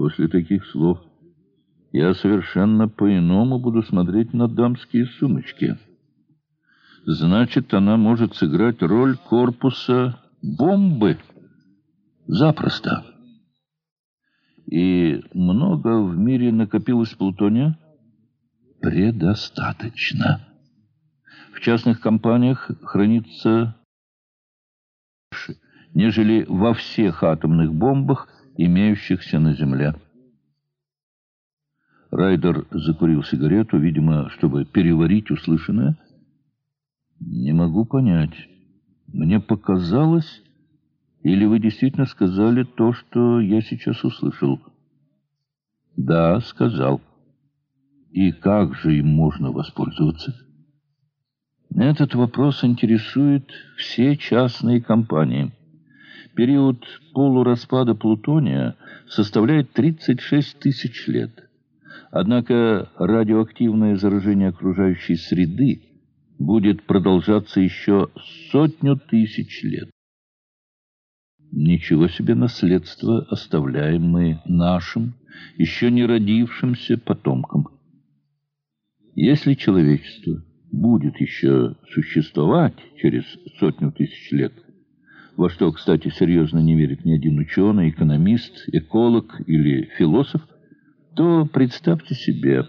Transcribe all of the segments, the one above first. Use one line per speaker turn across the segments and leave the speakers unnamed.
После таких слов я совершенно по-иному буду смотреть на дамские сумочки. Значит, она может сыграть роль корпуса бомбы. Запросто. И много в мире накопилось плутония? Предостаточно. В частных компаниях хранится нежели во всех атомных бомбах, имеющихся на Земле. Райдер закурил сигарету, видимо, чтобы переварить услышанное. «Не могу понять. Мне показалось, или вы действительно сказали то, что я сейчас услышал?» «Да, сказал. И как же им можно воспользоваться?» Этот вопрос интересует все частные компании. Период полураспада плутония составляет 36 тысяч лет. Однако радиоактивное заражение окружающей среды будет продолжаться еще сотню тысяч лет. Ничего себе наследство оставляем мы нашим, еще не родившимся потомкам. Если человечество будет еще существовать через сотню тысяч лет, во что, кстати, серьезно не верит ни один ученый, экономист, эколог или философ, то представьте себе,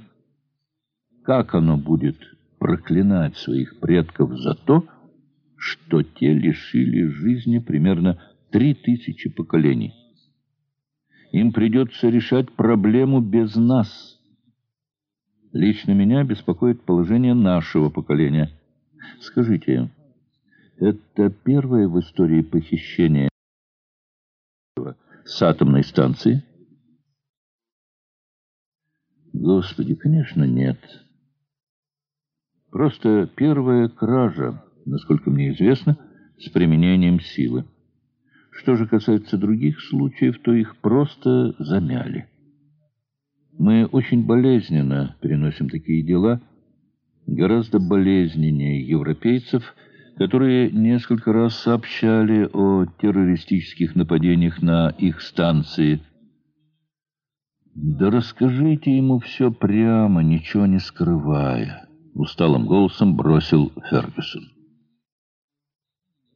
как оно будет проклинать своих предков за то, что те лишили жизни примерно три тысячи поколений. Им придется решать проблему без нас. Лично меня беспокоит положение нашего поколения. Скажите, это первое в истории похищение с атомной станции? Господи, конечно, нет. Просто первая кража, насколько мне известно, с применением силы. Что же касается других случаев, то их просто замяли. Мы очень болезненно переносим такие дела, гораздо болезненнее европейцев – которые несколько раз сообщали о террористических нападениях на их станции. «Да расскажите ему все прямо, ничего не скрывая», — усталым голосом бросил Фергюсон.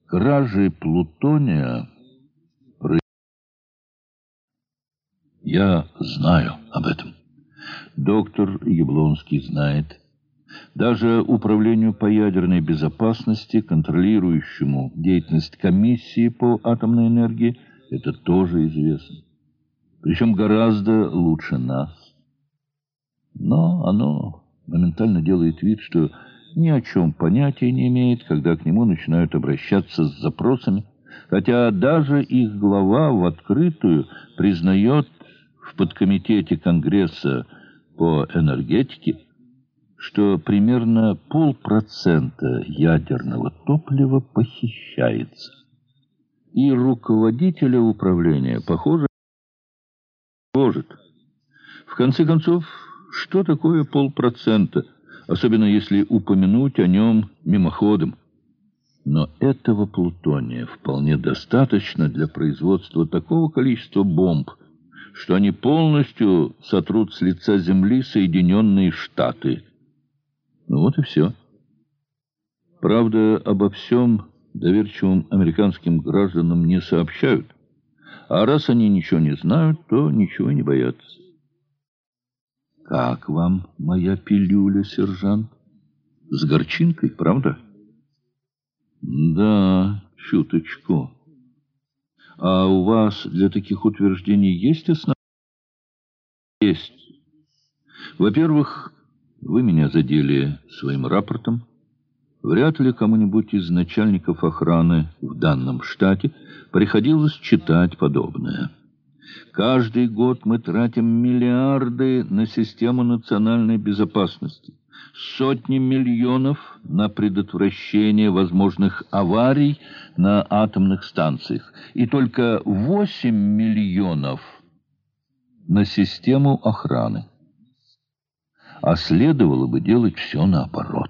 «Кражи плутония...» «Я знаю об этом. Доктор Яблонский знает». Даже Управлению по ядерной безопасности, контролирующему деятельность комиссии по атомной энергии, это тоже известно. Причем гораздо лучше нас. Но оно моментально делает вид, что ни о чем понятия не имеет, когда к нему начинают обращаться с запросами, хотя даже их глава в открытую признает в подкомитете Конгресса по энергетике что примерно полпроцента ядерного топлива похищается. И руководителя управления, похоже, может. В конце концов, что такое полпроцента, особенно если упомянуть о нем мимоходом? Но этого плутония вполне достаточно для производства такого количества бомб, что они полностью сотрут с лица Земли Соединенные Штаты – ну вот и все. Правда, обо всем доверчивым американским гражданам не сообщают. А раз они ничего не знают, то ничего не боятся. «Как вам моя пилюля, сержант? С горчинкой, правда?» «Да, чуточку. А у вас для таких утверждений есть основания?» «Есть. Во-первых, вы меня задели своим рапортом. Вряд ли кому-нибудь из начальников охраны в данном штате приходилось читать подобное. Каждый год мы тратим миллиарды на систему национальной безопасности, сотни миллионов на предотвращение возможных аварий на атомных станциях и только 8 миллионов на систему охраны а следовало бы делать все наоборот.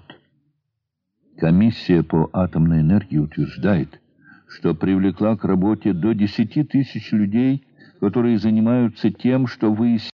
Комиссия по атомной энергии утверждает, что привлекла к работе до 10 тысяч людей, которые занимаются тем, что выясняют,